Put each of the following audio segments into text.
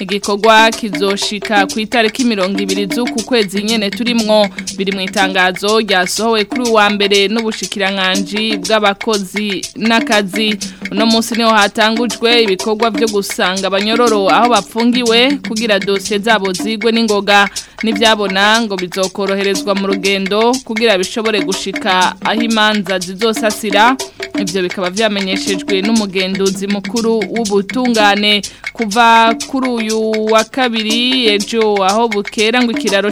igikorwa kizoshika ku itariki mirongo ibiri z'uku kwezi nyine turimwo biri mu itangazo ryasohowe kuri uwa mbere n'ubushikiranganji bw'abakozi n'akazi uno munsi niho hatangujwe ibikorwa byo gusanga abanyororo aho bapfungiwe kugira dosiye zabo zigwe n'ingoga n'ibyabona ngo bizokoroherezwa mu rugendo kugira bishobore gushika ahimanza zizosasira ibyo bikaba byamenyeshejwe n'umugenduzi mukuru w'ubutungane kuva kuri uyu wa kabiri ejo aho bukera ngo ikiraro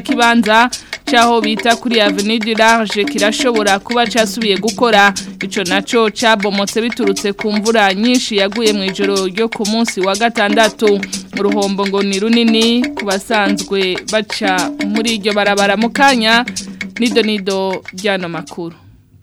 kibanza cyaho bita kuri Avenue du Large kirashobora kuba cyasubiye gukora ico naco cyabomotse biturutse ku mvura nyinshi yaguye mu ijoro ryo ku munsi wa gatandatu uruhombo ngo ni runini ku basanzwe baca muri iryo barabara mu nido nido byano makuru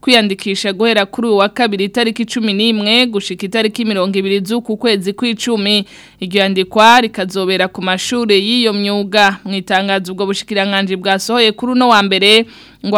kwiyandikisha guhera kuri uwa kabiri itariki cumi n'imwe gushika itariki mirongo ibiri z'uku kwezi kw'icumi iryo yandikwa rikazobera ku mashuri y'iyo myuga mu itangazo ubwo bushikiranganje bwasohoye kuri uno wa mbere ngo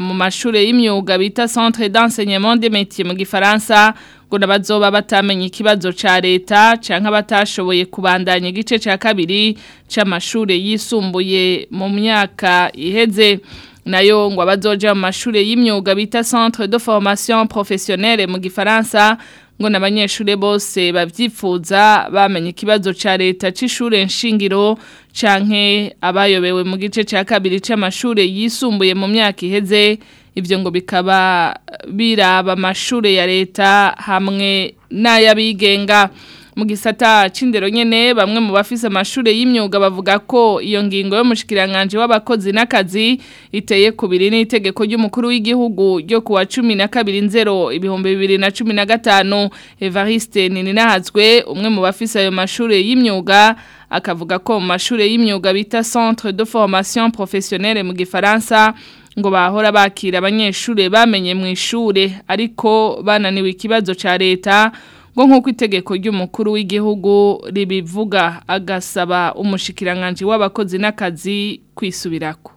mu mashure y'imyuga bita centre d'enseignement des métiers mu gifaransa ngo nabazoba batamenye ikibazo ca leta canke batashoboye kubandanya igice ca kabiri c'amashure yisumbuye mu myaka iheze nayo ngo abazoja mu mashure y'imyuga bita centre de formation professionnelle mu gifaransa ngo n'abanyeshuri bose babyifuza bamenye ikibazo cya leta cy'ishure nshingiro canke abayobewe mu gice cya kabiri cy'amashuri yisumbuye mu myaka iheze ibyo ngo bikaba biraba amashuri ya leta hamwe n'ay'abigenga mu gisata cy'indero nyene bamwe mu bafise amashure y'imyuga bavuga ko iyo ngingo yo mushikiranganje w'abakozi n'akazi iteye kubiri n'itegeko ry'umukuru w'igihugu ryo kuwa 12 nzero ibihumbi 2015 Evariste Nininahazwe umwe mu bafise ayo mashure y'imyuga akavuga ko mu mashure y'imyuga bita Centre de Formation Professionnelle mu gifaransa ngo bahora bakira abanyeshure bamenye mu ishure ariko bananiwe ikibazo ca leta ngo nk'uko itegeko ry'umukuru w'igihugu ribivuga agasaba umushikiranganji w'abakozi n'akazi kwisubirako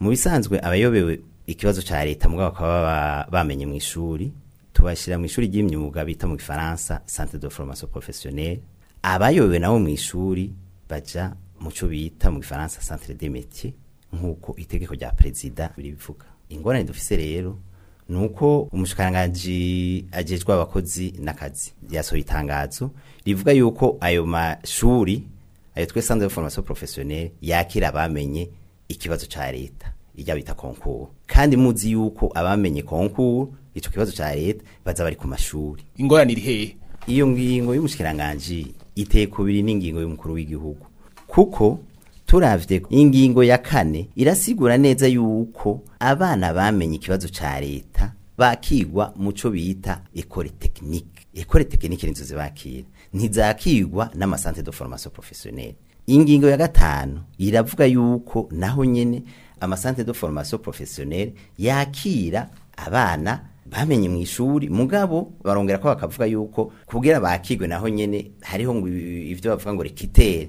mu bisanzwe abayobewe ikibazo cya leta mugabo bakaba bamenye mu ishuri tubashyira mu ishuri ry'imyuga bita mu gifaransa centre de formation abayobewe nabo mu ishuri baja mu cyo bita mu gifaransa centre de métier nk'uko itegeko rya perezida ribivuga ingorane dufise rero nuko umushikiranganji ajejwe abakozi n'akazi yasohoye itangazo rivuga yuko ayo mashuri ayo twese sanze formation professionnelle yakira abamenye ikibazo ca leta ijya bita konkuru kandi muzi yuko abamenye konkuru ico kibazo ca leta baza bari ku mashuri ingorane iri hehe iyo ngingo y'umushikiranganje iteye kubiri n'ingingo y'umukuru w'igihugu kuko turavye ingingo ya kane irasigura neza yuko abana bamenye ikibazo ca leta bakigwa muco bita ekore tekinike ekore tekinike nizo zibakira ntizakigwa n'amasantre de formation professionnelle ingingo ya gatanu iravuga yuko naho nyene amasantre de formation professionnelle yakira abana bamenye mu ishuri mugabo barongera ko bakavuga yuko kugira bakigwe naho nyene hariho ngo ivyo bavuga ngo rekitere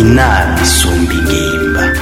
inama isumba ingimba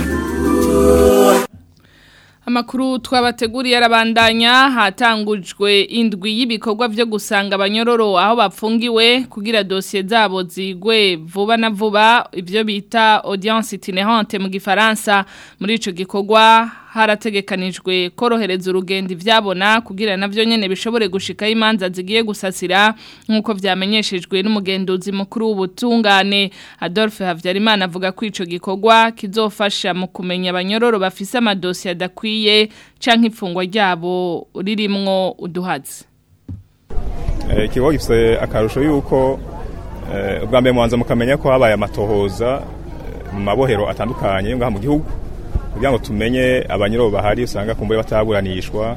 amakuru twabateguriye arabandanya hatangujwe indwi y'ibikorwa byo gusanga abanyororo aho bapfungiwe kugira dosiye zabo zigwe vuba na vuba ibyo bita audience itinerante mu gifaransa muri icyo gikorwa harategekanijwe korohereza urugendo ibyabona kugira navyo nyene bishobore gushika imanza zigiye gusasira nkuko vyamenyeshejwe n'umugenduzi mukuru w'ubutungane Adolphe Havyarimana avuga ko ico gikogwa kizofasha mu kumenya abanyororo bafise amadosiye adakwiye canke ifungwa ryabo ririmwo uduhazi eh, ikigo gifite akarusho y'uko eh, ubwa mbere mubanza mukamenya ko habaye amatohoza eh, mu mabohero atandukanye ngaha mu gihugu kugira ngo tumenye abanyiraho bahari usanga kumbuye bataburanishwa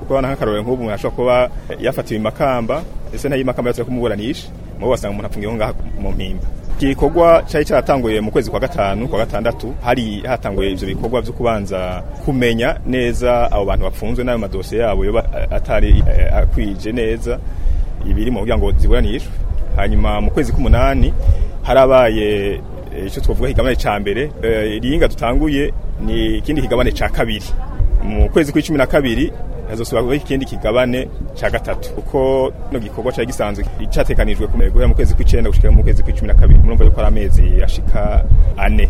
kuko nk'akarorero nk'ubu umuntu ashobora kuba yafatiwe imakamba ese ntayo imakamba yatse kumuburanisha mubo basanga umuntu afungiwe ngaho mu mpimba iki gikorwa cyari cyaratanguye mu kwezi kwa gatanu kwa gatandatu hari hatanguye ibyo bikorwa byo kubanza kumenya neza abo bantu bafunzwe n'ayo madosiye yabo yoba atari eh, akwije neza ibiri mu muryango ziburanishwe hanyuma mu kwezi k'umunani harabaye eh, icyo twavuga higamye cya mbere eh, iringa dutanguye ni ikindi kigabane cya kabiri mu kwezi kw'icumi na kabiri hazosubirwaho ikindi kigabane cya gatatu kuko no gikorwa cyari gisanzwe cyatekanijwe guhera mu kwezi kw'icyenda gushyira mu kwezi kw'icumi na kabiri murumva yuko ari amezi ashika ane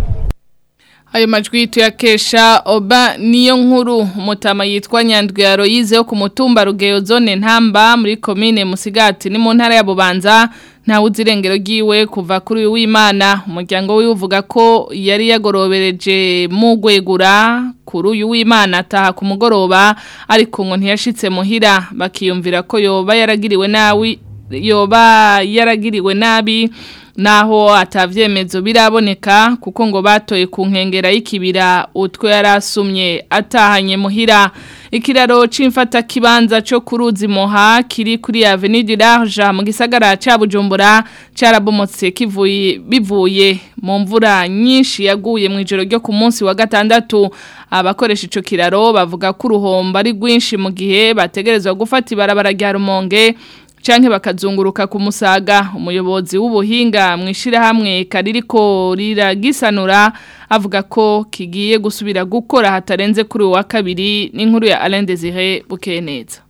ayo majwi tuyakesha oba niyo nkuru mutama yitwa nyandwi ya royize yo kumutumba rugeyo zone ntamba muri komine musigati ni mu ntara ya bubanza ntawe uzi irengero kuva kuri uyu w'imana umuryango we uvuga ko yari yagorobereje mu gwegura kuri uyu w'imana ataha ku mugoroba ariko ngo ntiyashitse muhira bakiyumvira ko yoba yaragiriwe nawe yoba yaragiriwe nabi naho atavyemezo biraboneka kuko ngo batoye ku nkengera y'ikibira utwe yarasumye atahanye muhira ikiraro c'imfata kibanza cyo kuruzi moha kiri kuri Avenue du Large mu gisagara ca Bujumbura carabomotse kivuye bivuye mu mvura nyinshi yaguye mu ijoro ryo ku munsi wa gatandatu abakoresha ico kiraro bavuga ko uruhomba ari rwinshi mu gihe bategerezwa gufata ibarabara rya Rumonge canke bakazunguruka ku musaga umuyobozi w'ubuhinga mwishira hamwe kaririko Gisanura avuga ko kigiye gusubira gukora hatarenze kuri wa kabiri n'inkuru ya Alain Désiré Bukeneza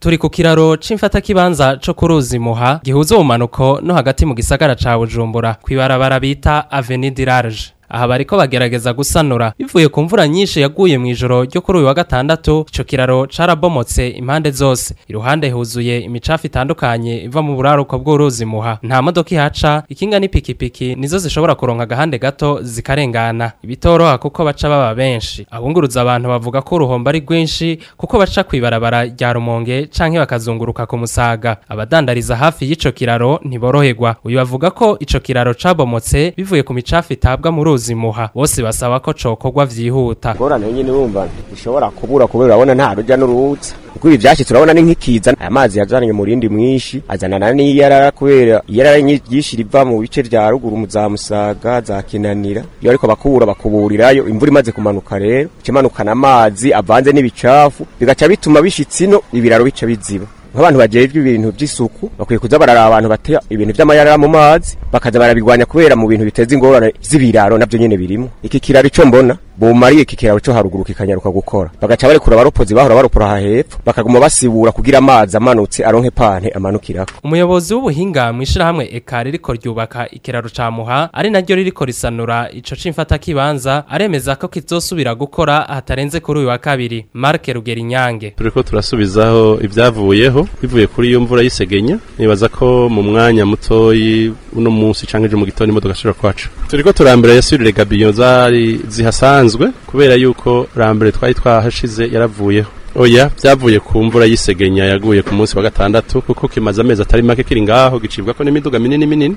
turi ku kiraro c'imfatakibanza co kuruzi muha gihuza ubumanuko no hagati mu gisagara ca Bujumbura kwibarabara bita Avenue d'Irage aha bariko bagerageza gusanura bivuye ku mvura nyinshi yaguye mu ijoro ryo kuri uyu wa gatandatu ico kiraro carabomotse impande zose iruhande huzuye imicafu itandukanye iva mu buraruko bw'uruzi muha nta modoka ihaca ikinga n'ipikipiki nizo zishobora kuronka agahande gato zikarengana ibitoroha kuko baca baba benshi abunguruza abantu bavuga ko uruhombo ari rwinshi kuko baca ku ibarabara rya rumonge canke bakazunguruka ku musaga abadandariza hafi y'ico kiraro ntiboroherwa uyu bavuga ko icyo kiraro cabomotse bivuye ku micafu itabwa mu ruzi kuzimuha bose basaba ko cokorwa vyihuta ngorane nyine wumva ishobora kubura kubera urabona nta rujya n'uruza ibi byashitse urabona ni nk'ikiza aya mazi yajanye mu rindi mwinshi azanana n'iyarara kubera iyarara nyinshi riva mu bice rya ruguru mu za musaga za kinanira iyo ariko bakubura bakuburirayo imvura imaze kumanuka rero ikimanukana amazi avanze n'ibicafu bigaca bituma bishitse ino ibiraro bica biziba nk'abantu bagejwe ibintu by'isuku bakwiye kuza bararaba abantu batera ibintu by'amayara mu mazi bakajya barabigwanya kubera mu bintu biteza ingorane z'ibiraro nabyo nyine birimo iki kiraro ico mbona bomariye iki kiraro cyo haruguru kikanyaruka gukora bagaca barekura abaropozi bahora baropora aha hepfo bakaguma basibura kugira amazi amanutse aronke pante amanukirako umuyobozi w'ubuhinga mu mw'ishirahamwe ekare riko ryubaka ikiraro ca muha ari naryo ririko risanura ico c'imfata kibanza aremeza ko kizosubira gukora hatarenze kuri uyu wa kabiri Mark Rugerinyange turiko turasubizaho ibyavuyeho umuriro bivuye kuri iyo mvura y'isegenya nibaza ko mu mwanya mutoyi uno munsi cyangwa ejo mu gitondo imodoka ishobora kuhaca turi ko turambere yasubirire gabiyo zari zihasanzwe kubera yuko rambere twari twahashize yaravuyeho oya byavuye ku mvura y'isegenya yaguye ku munsi wa gatandatu kuko kimaze amezi atari make kiri ngaho gicibwa ko n'imiduga minini minini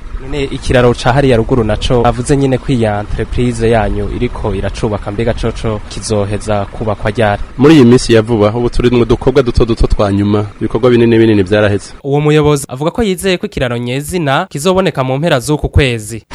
ikiraro ca hariya ruguru naco bavuze nyine ko iya entreprise yanyu iriko iracubaka mbega coco kizoheza kubakwa ryari muri iyi minsi ya vuba ubu turi mu dukobwa duto duto twa nyuma ibikorwa binini binini byaraheze uwo muyobozi avuga ko yizeye ko ikiraro nyezina kizoboneka mu mpera z'uku kwezi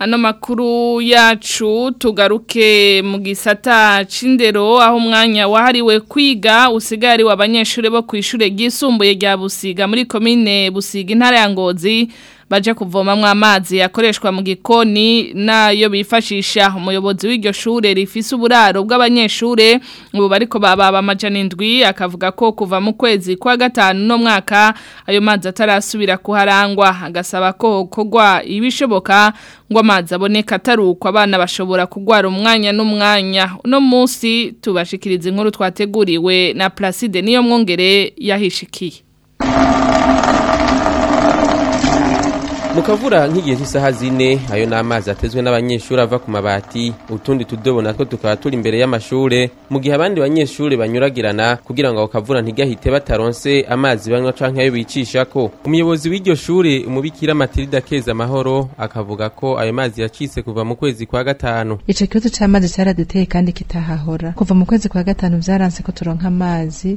Ano makuru yacu tugaruke mu gisata c'indero aho umwanya wahariwe kwiga usigari w'abanyeshure bo kw'ishure ryisumbuye rya Busiga muri komine Busiga intara ya Ngozi baje kuvomamwo amazi yakoreshwa mu gikoni nayo bifashisha umuyobozi w'iryo shure rifise uburaro bw'abanyeshure ubu bariko bababa amajana indwi akavuga ko kuva mu kwezi kwa gatanu no mwaka ayo mazi atarasubira kuharangwa agasaba ko kogwa ibishoboka ngo amazi aboneka atarukwa abana bashobora kugwara umwanya n'umwanya uno munsi tubashikiriza inkuru twateguriwe na Placide niyo mwongere yahishikiye mu kavura nk'igihe cy'isaha zine ayo ni amazi atezwe n'abanyeshuri ava ku mabati utundi tudobo natwo tukaba turi imbere y'amashuri mu gihe abandi banyeshuri banyuragirana kugira ngo ako kavura ntigahite bataronse amazi banywa cyangwa ayo bicishako umuyobozi w'iryo shuri umubikira matilida keza amahoro akavuga ko ayo mazi yacitse kuva mu kwezi kwa gatanu icyo kibazo cy'amazi cyaraduteye kandi kitahahora kuva mu kwezi kwa gatanu byaranze ko turonka amazi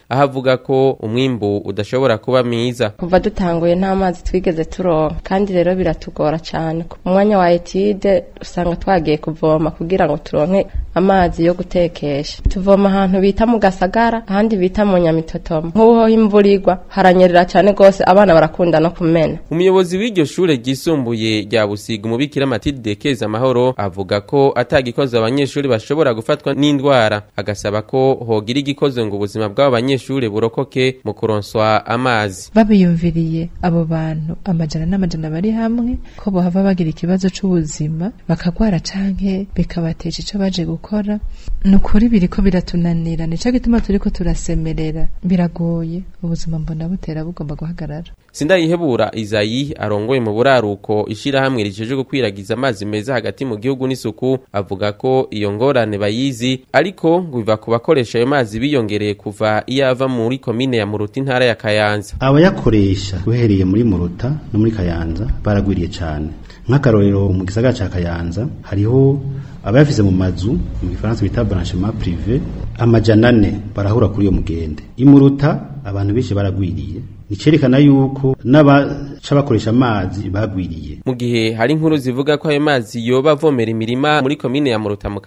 aho avuga ko umwimbu udashobora kuba mwiza kuva dutanguye nta mazi twigeze turonka kandi rero biratugora cyane umwanya wa etide usanga twagiye kuvoma kugira ngo turonke amazi yo gutekesha tuvoma ahantu bita mu gasagara ahandi bita mu nyamitotoma nk'uho imvura igwa haranyerera cyane rwose abana barakunda no kumena umuyobozi w'iryo shure ryisumbuye rya busiga umubikira matilde keza amahoro avuga ko atagikoze abanyeshuri bashobora gufatwa n'indwara agasaba ko hogira igikoze ngo ubuzima bw'abo banyeshuri burokoke mu kuronswa amazi babiyumviriye abo bantu amajana n'amajana bari hamwe ko bahava bagira ikibazo cy'ubuzima bakagwara canke bikabatesha ico baje gukora gukora ni ukuri biriko biratunanira nico gituma turiko turasemerera biragoye ubuzima mbona butera bugomba guhagarara sindayihebura izayi arongoye mu buraruko ishirahamwe rijeje gukwiragiza amazi meza hagati mu gihugu n'isuku avuga ko iyo ngorane bayizi ariko ngo biva ku bakoresha ayo mazi biyongereye kuva iyo ava muri komine ya muruta intara ya kayanza abayakoresha uhereye muri muruta no muri kayanza baragwiriye cyane nk'akarorero mu gisagara ca kayanza hariho abayafise mu mazu mu gifaransa bita branchement privé amajana ane barahura kuri iyo mugende imuruta abantu benshi baragwiriye icyerekana yuko n'abaca amazi bagwiriye mu gihe hari inkuru zivuga ko ayo mazi yoba avomera imirima muri komine ya muruta mu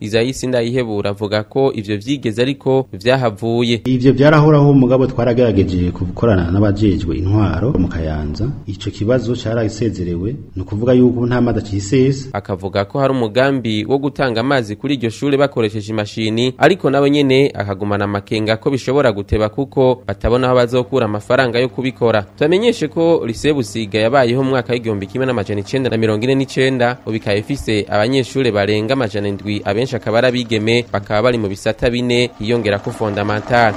izayisi ndayihebura avuga ko ivyo vyigeze ariko vyahavuye ivyo vyarahoraho mugabo twaragerageje gukorana n'abajejwe intwaro mu kayanza ico kibazo carasezerewe ni ukuvuga yuko nta mazi acisesa akavuga ko hari umugambi wo gutanga amazi kuri iryo shure bakoresheje imashini ariko nabo nyene akagumana amakenga ko bishobora guteba kuko batabona aho bazokura amafaranga amafaranga yo kubikora tubamenyeshe ko lise busiga yabayeho mu mwaka w'igihumbi kimwe n'amajana icenda na mirongo ine n'icenda ubu ikaba ifise abanyeshuri barenga amajana indwi abenshi akaba ari abigeme bakaba bari mu bisata bine hiyongera ko fondamentale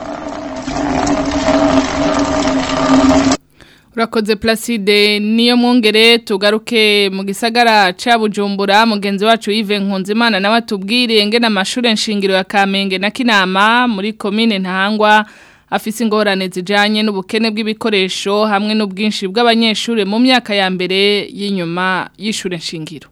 urakoze placide niyo mwongere tugaruke mu gisagara cya bujumbura mugenzi wacu yive nkunzimana nawe atubwire ngena amashuri nshingiro ya kamenge na kinama muri komine ntahangwa afise ingorane zijanye n'ubukene bw'ibikoresho hamwe n'ubwinshi bw'abanyeshuri mu myaka ya mbere y'inyuma y'ishure nshingiro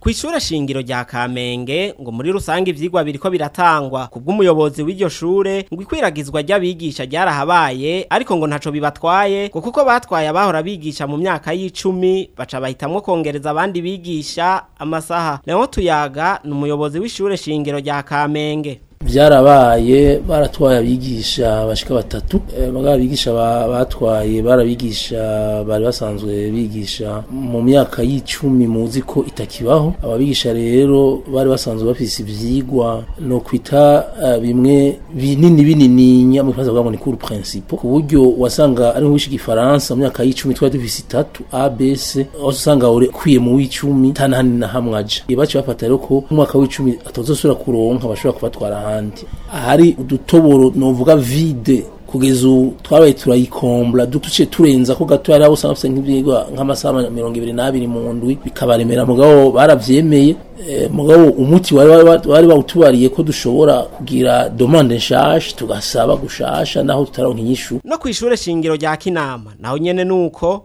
ku ishure shingiro rya Kamenge ngo muri rusange ivyigwa biriko biratangwa kubwo umuyobozi w'iryo shure ngo ikwiragizwa ry'abigisha ryarahabaye ariko ngo ntaco bibatwaye ngo kuko batwaye abahora bigisha mu myaka y'icumi baca bahitamwo kongereza abandi bigisha amasaha Leon Tuyaga ni umuyobozi w'ishure shingiro rya Kamenge byarabaye baratwaye abigisha bashika batatu eh, abigisha batwaye barabigisha bari basanzwe bigisha mu myaka y'icumi muzi ko itakibaho aba rero bari basanzwe bafise ivyigwa no kwita eh, bimwe binini binini nyamufaza bwa ni cours principal ku buryo wasanga ari nk'uwishe igifaransa mu myaka y'icumi twari dufise itatu ABC aho usanga ure kwiye mu w'icumi tanahani na hamwe aja bafata rero ko umwaka w'icumi atazosubira kuronka bashobora kubatwara ahandi ahari udutoboro novuga vide kugeza ubu twabaye turayikombla duce turenza ko gato yari usanga bafite nk'ibyigwa nk'amasaha mirongo ibiri n'abiri mu ndwi bikabaremera mugabo barabyemeye eh, mugabo umuti wari bawutubariye ko dushobora kugira domande nshasha tugasaba gushasha naho tutaronka inyishu no ku ishuri shingiro rya kinama naho nyene nuko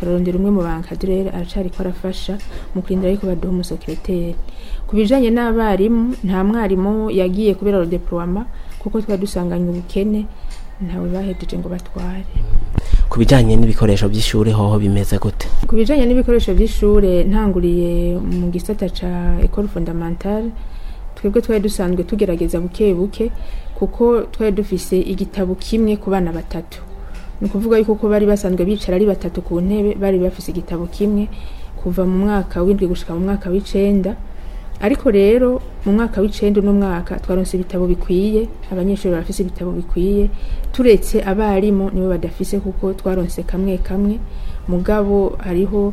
Karorongera umwe mu bankadire aracari ko arafasha mu kurindira ariko baduha umusekireteri ku bijanye n'abarimu nta mwarimu yagiye kubera rodeploiema kuko twari dusanganye ubukene ntawe bahejeje ngo batware ku bijyanye n'ibikoresho by'ishuri hoho bimeze gute ku bijyanye n'ibikoresho by'ishuri ntanguriye mu gisata cya ekoro fondamentale twebwe twari dusanzwe tugerageza buke buke kuko twari dufise igitabo kimwe ku bana batatu ni ukuvuga yuko uko bari basanzwe bicara ari batatu ku ntebe bari bafise igitabo kimwe kuva mu mwaka w'indwi gushyika mu mwaka w'icenda ariko rero mu mwaka w'icenda uno mwaka twaronse ibitabo bikwiye abanyeshuri barafise ibitabo bikwiye turetse abarimu nibo badafise kuko twaronse kamwe kamwe mugabo hariho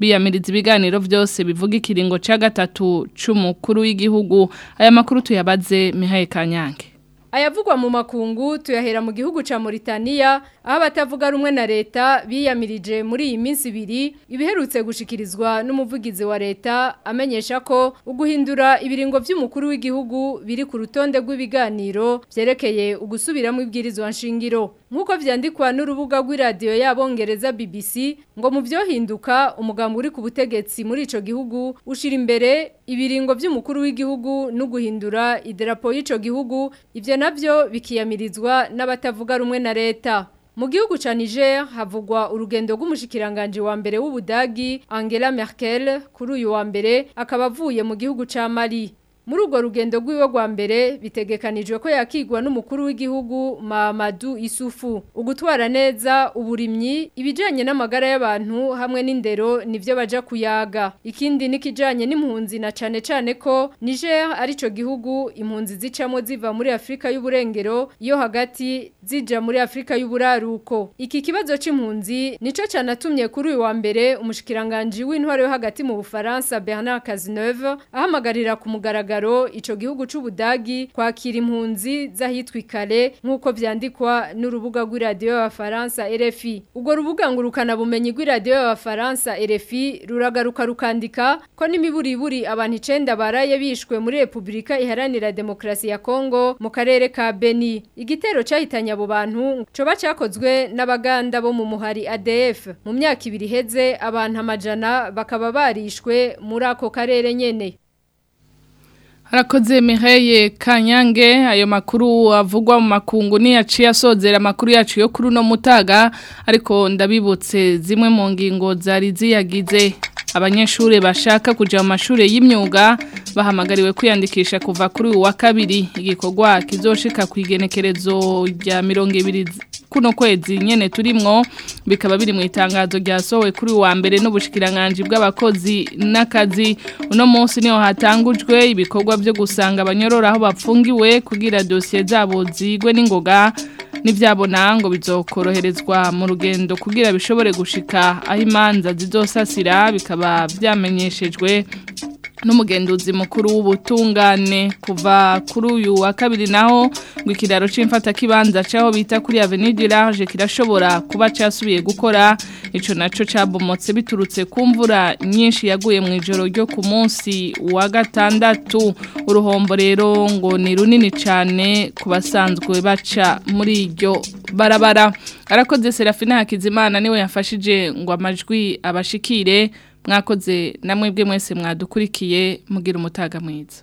biyamiriza ibiganiro byose bivuga ikiringo cya gatatu cy'umukuru w'igihugu aya makuru tuyabaze mihaye kanyange ayavugwa mu makungu tuyahera mu gihugu cha Mauritania abatavuga rumwe na leta biyamirije muri iyi minsi ibiri ibiherutse gushikirizwa n'umuvugizi wa leta amenyesha ko uguhindura ibiringo by'umukuru w'igihugu biri ku rutonde rw'ibiganiro byerekeye ugusubiramo ibwirizwa nshingiro nk'uko byandikwa n'urubuga rw'iradiyo y'abongereza BBC ngo mu byohinduka umugambi uri ku butegetsi muri icyo gihugu ushira imbere ibiringo by'umukuru w'igihugu no guhindura idarapo y'ico gihugu ibyo nabyo bikiyamirizwa n'abatavuga rumwe na leta mu gihugu cya Niger havugwa urugendo rw'umushikiranganje wa mbere w'ubudagi Angela Merkel kuri uyu wa mbere akaba avuye mu gihugu cha Mali muri urwo rugendo rw'iwe rwa mbere bitegekanijwe ko yakigwa n'umukuru w'igihugu Mamadou Isufu ugutwara neza uburimyi ibijanye n'amagara y'abantu hamwe n'indero nivyo baja kuyaga ikindi nikijanye n'impunzi na cane cane ko Niger arico gihugu impunzi zicamo ziva muri Afrika y'uburengero iyo hagati zija muri Afrika y'uburaruko iki kibazo c'impunzi nico canatumye kuri uyu wa mbere umushikiranganje w'intwaro yo hagati mu Bufaransa Bernard Cazeneuve ahamagarira ku mugaragaro kiraro ico gihugu c'ubudagi kwakira impunzi zahitwa ikale nkuko byandikwa n'urubuga rw'iradiyo y'abafaransa RFI ubwo rubuga ngurukana bumenyi rw'iradiyo y'abafaransa RFI ruragaruka rukandika ko n'imiburiburi abantu 9 baraye bishwe muri Republika Iharanira Demokrasi ya Kongo mu karere ka Beni igitero cyahitanye abo bantu coba cakozwe n'abaganda bo mu muhari ADF mu myaka ibiri heze abantu amajana bakaba barishwe muri ako karere nyene harakoze Mireye kanyange ayo makuru avugwa mu makungu ni yaciye asozera amakuru yacu yo kuri uno mutaga ariko ndabibutse zimwe mu ngingo zari ziyagize abanyeshuri bashaka kujya mu mashuri y'imyuga bahamagariwe kwiyandikisha kuva kuri uwa kabiri igikorwa kizoshika ku rya mirongo ibiri kuno kwezi nyene turimo bikaba biri mu itangazo ryasohowe kuri wa mbere n'ubushikiranganje bw'abakozi n'akazi uno munsi niho hatangujwe ibikorwa byo gusanga abanyorora aho bapfungiwe kugira dosiye zabo zigwe n'ingoga n'ibyabona ngo bizokoroherezwa mu rugendo kugira bishobore gushika aho imanza zizosasira bikaba byamenyeshejwe n'umugenduzi mukuru w'ubutungane kuva kuri uyu wa kabiri naho ngo ikiraro cy'imfata kibanza cyaho bita kuri Avenue du Large kirashobora kuba cyasubiye gukora ico naco cyabumotse biturutse ku mvura nyinshi yaguye mu ijoro ryo ku munsi wa gatandatu uruhombo rero ngo ni runini cyane ku basanzwe baca muri iryo barabara arakoze Serafina Hakizimana niwe yafashije ngo amajwi abashikire mwakoze namwe bwe mwese mwadukurikiye mugira umutaga mwiza